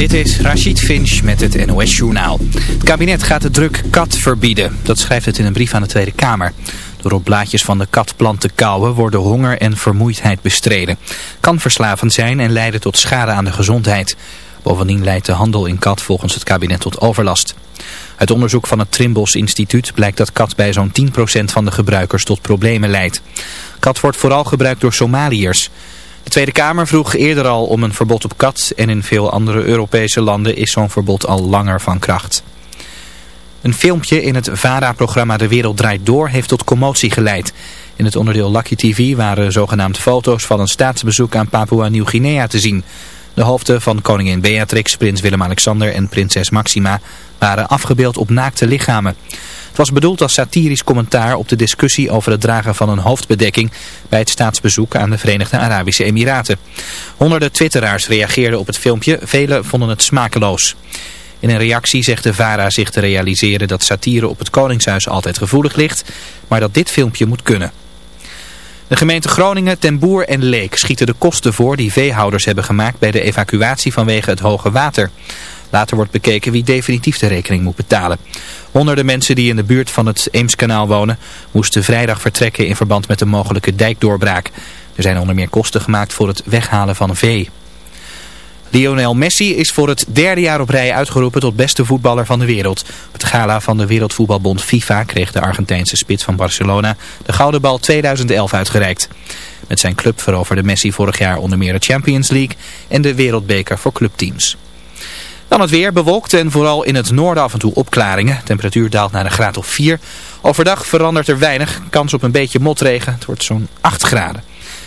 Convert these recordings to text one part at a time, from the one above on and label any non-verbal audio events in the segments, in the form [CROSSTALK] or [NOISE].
Dit is Rachid Finch met het NOS Journaal. Het kabinet gaat de druk kat verbieden. Dat schrijft het in een brief aan de Tweede Kamer. Door op blaadjes van de katplant te kauwen worden honger en vermoeidheid bestreden. Kan verslavend zijn en leiden tot schade aan de gezondheid. Bovendien leidt de handel in kat volgens het kabinet tot overlast. Uit onderzoek van het Trimbos Instituut blijkt dat kat bij zo'n 10% van de gebruikers tot problemen leidt. Kat wordt vooral gebruikt door Somaliërs. De Tweede Kamer vroeg eerder al om een verbod op kat en in veel andere Europese landen is zo'n verbod al langer van kracht. Een filmpje in het VARA-programma De Wereld Draait Door heeft tot commotie geleid. In het onderdeel Lucky TV waren zogenaamd foto's van een staatsbezoek aan Papua Nieuw-Guinea te zien. De hoofden van koningin Beatrix, prins Willem-Alexander en prinses Maxima waren afgebeeld op naakte lichamen. Het was bedoeld als satirisch commentaar op de discussie over het dragen van een hoofdbedekking bij het staatsbezoek aan de Verenigde Arabische Emiraten. Honderden twitteraars reageerden op het filmpje, velen vonden het smakeloos. In een reactie zegt de VARA zich te realiseren dat satire op het Koningshuis altijd gevoelig ligt, maar dat dit filmpje moet kunnen. De gemeente Groningen, Ten Boer en Leek schieten de kosten voor die veehouders hebben gemaakt bij de evacuatie vanwege het hoge water. Later wordt bekeken wie definitief de rekening moet betalen. Honderden mensen die in de buurt van het Eemskanaal wonen moesten vrijdag vertrekken in verband met een mogelijke dijkdoorbraak. Er zijn onder meer kosten gemaakt voor het weghalen van vee. Lionel Messi is voor het derde jaar op rij uitgeroepen tot beste voetballer van de wereld. Op het gala van de Wereldvoetbalbond FIFA kreeg de Argentijnse spits van Barcelona de Gouden Bal 2011 uitgereikt. Met zijn club veroverde Messi vorig jaar onder meer de Champions League en de Wereldbeker voor clubteams. Dan het weer, bewolkt en vooral in het noorden af en toe opklaringen. Temperatuur daalt naar een graad of 4. Overdag verandert er weinig, kans op een beetje motregen. Het wordt zo'n 8 graden.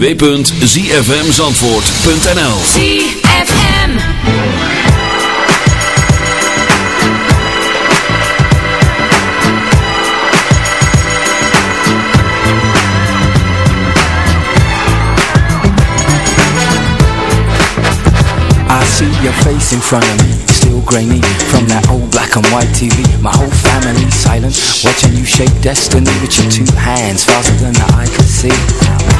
www.zfmzandvoort.nl ZFM. I see your face in front of me, still grainy From that old black and white TV My whole family silent Watching you shape destiny with your two hands Faster than the eye can see. Mesmerizing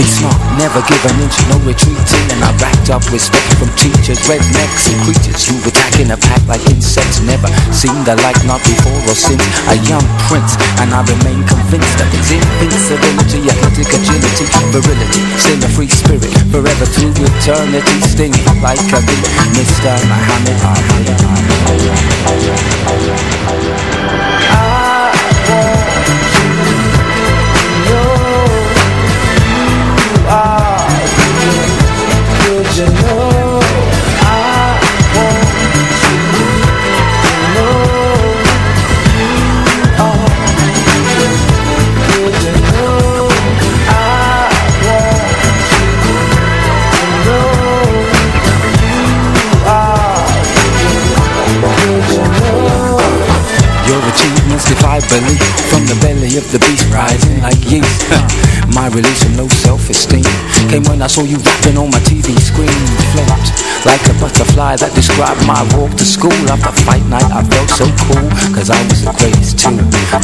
be smart, never give an inch, no retreating. And I backed up respect from teachers, rednecks and creatures Who attack in a pack like insects. Never seen the like, not before or since. A young prince, and I remain convinced Of his invincibility, athletic agility Virility, still a free spirit Forever through eternity Stinging like a bee Mr. Muhammad Ali From the belly of the beast rising like yeast. [LAUGHS] My release from low self-esteem. Came when I saw you rapping on my TV screen. Flipped like a butterfly that described my walk to school. After fight night I felt so cool Cause I was the greatest too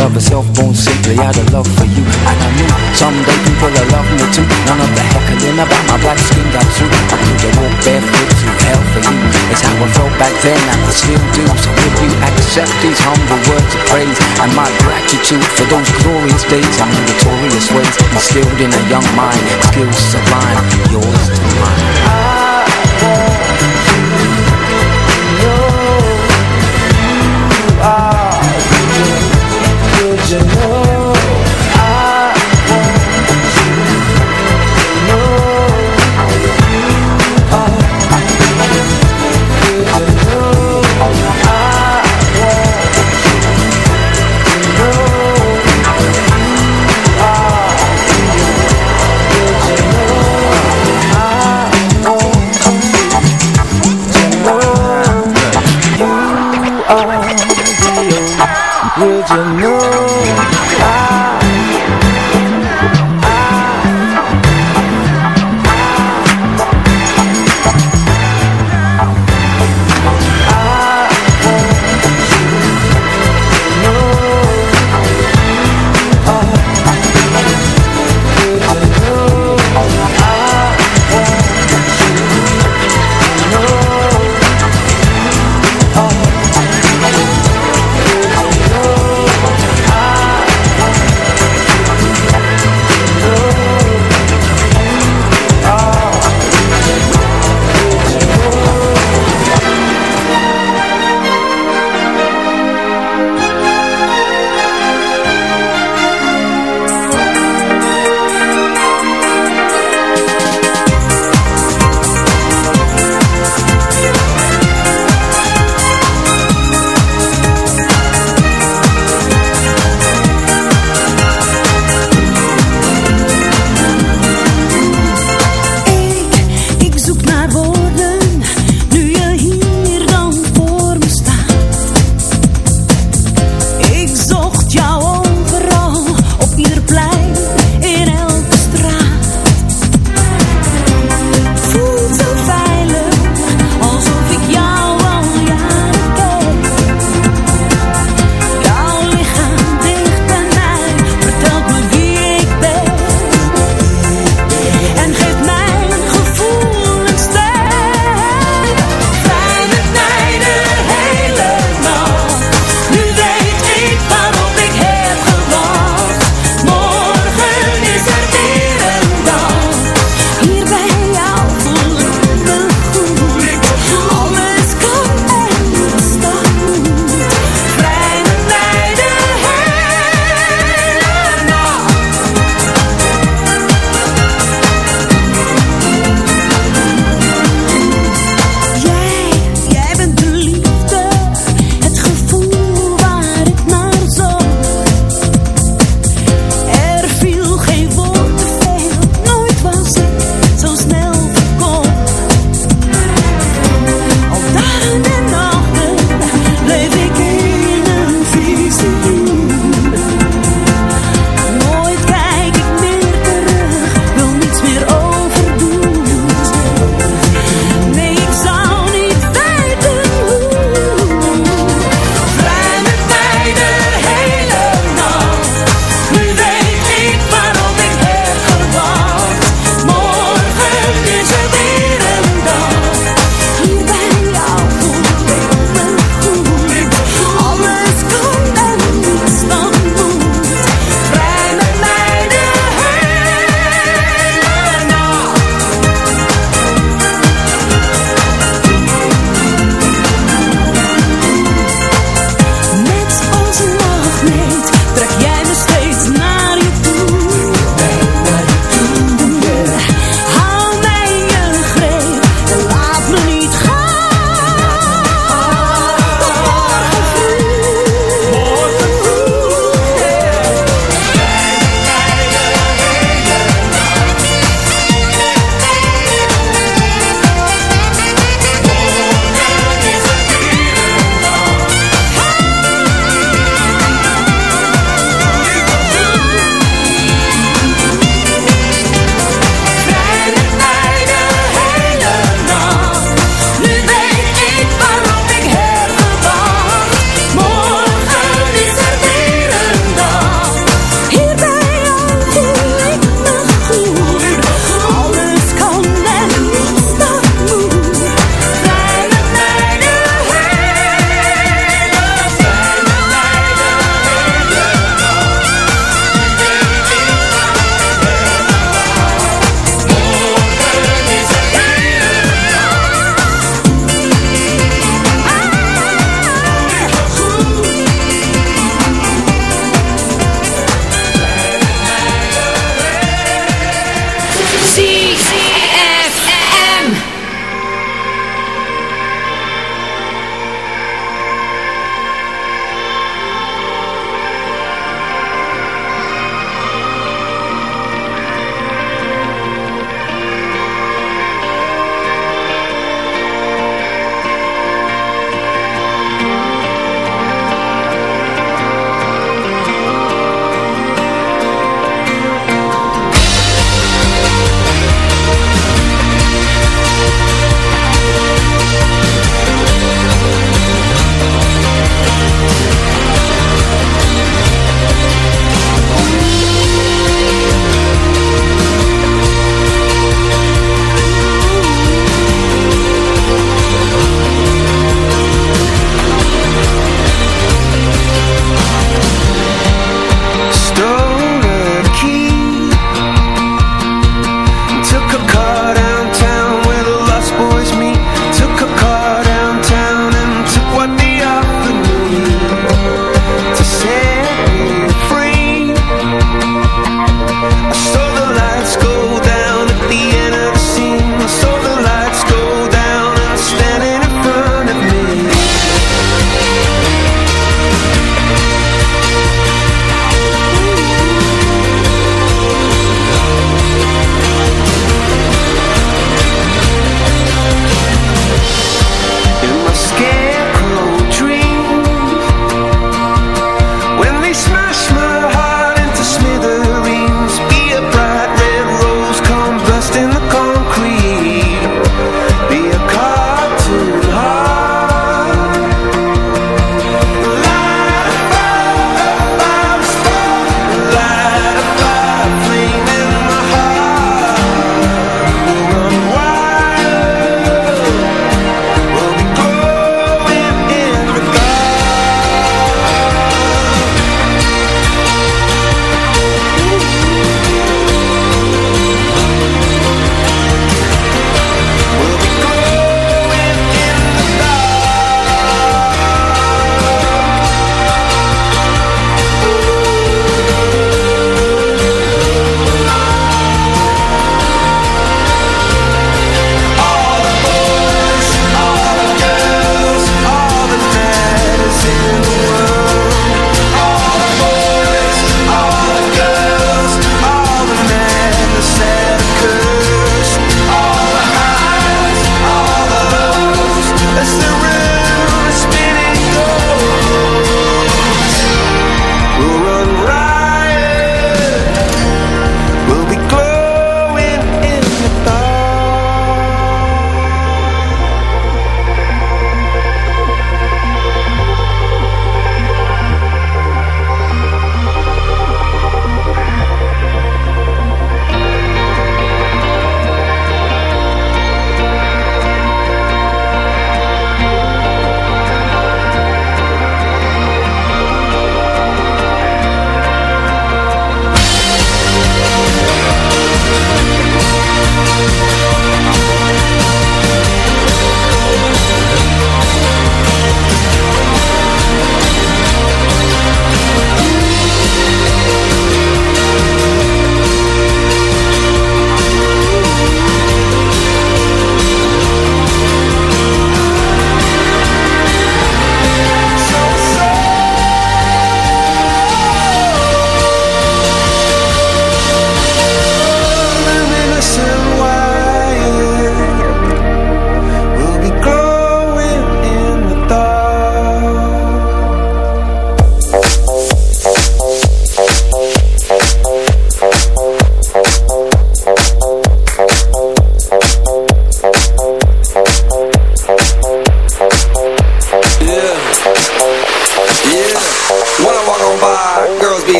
Love herself born simply out of love for you. And I knew someday people will love me too. None of the heckling about my black skin got through. I could walk barefoot through hell for you. It's how I felt back then I still do. So if you accept these humble words of praise And my gratitude for those glorious days And meritorious ways. Instilled in a young mind Skills sublime. Yours to mine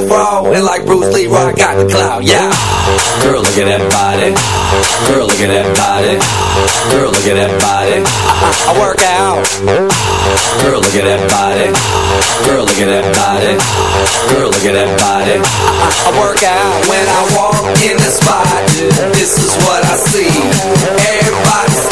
and like Bruce Lee, I got the clout, yeah. Girl, look at that body. Girl, look at that body. Girl, look at that body. I, I work out. Girl, look at that body. Girl, look at that body. Girl, look at that body. I, I work out when I walk in the spot. This is what I see. Everybody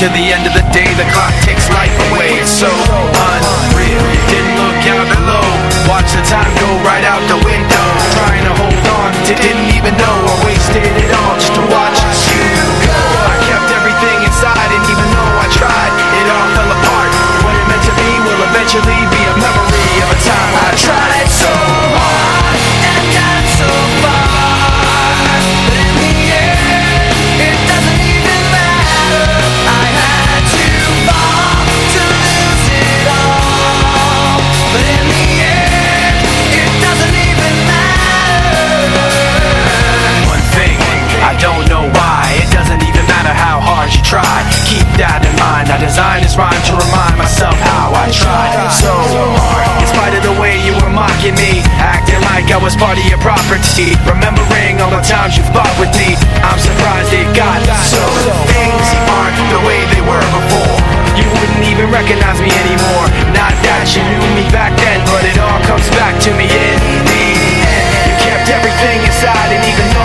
To the end of the day, the clock takes life away. It's so unreal, didn't look out below. Watch the time go I was part of your property. Remembering all the times you fought with me, I'm surprised it got so. Things aren't the way they were before. You wouldn't even recognize me anymore. Not that you knew me back then, but it all comes back to me in the end. You kept everything inside, and even though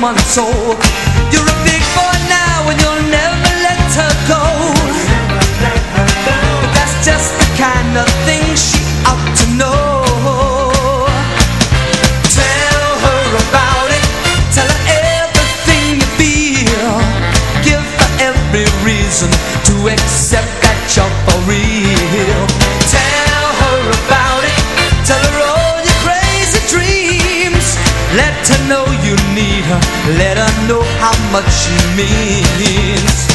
someone's soul You're a big boy now and you'll never let her go. But that's just the kind of thing she ought to know. Tell her about it. Tell her everything you feel. Give her every reason to accept that you're for real. Tell her about it. Tell her all your crazy dreams. Let her know her Let her know how much she means.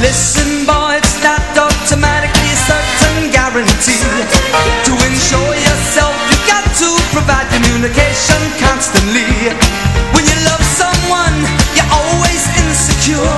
Listen boy, it's not automatically a certain guarantee To ensure yourself, you got to provide communication constantly. When you love someone, you're always insecure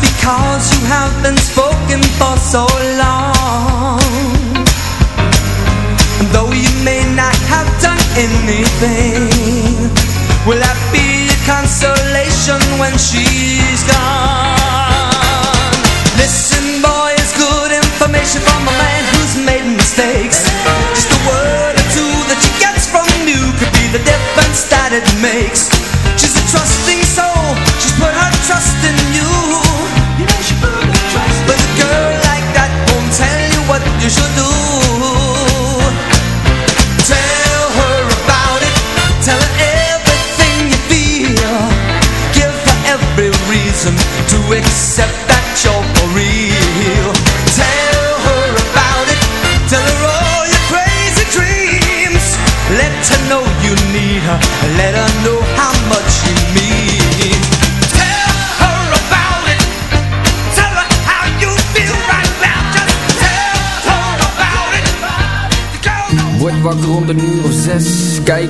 because you have been spoken for so long and though you may not have done anything Will that be a consolation when she's gone? Listen boy, it's good information from a man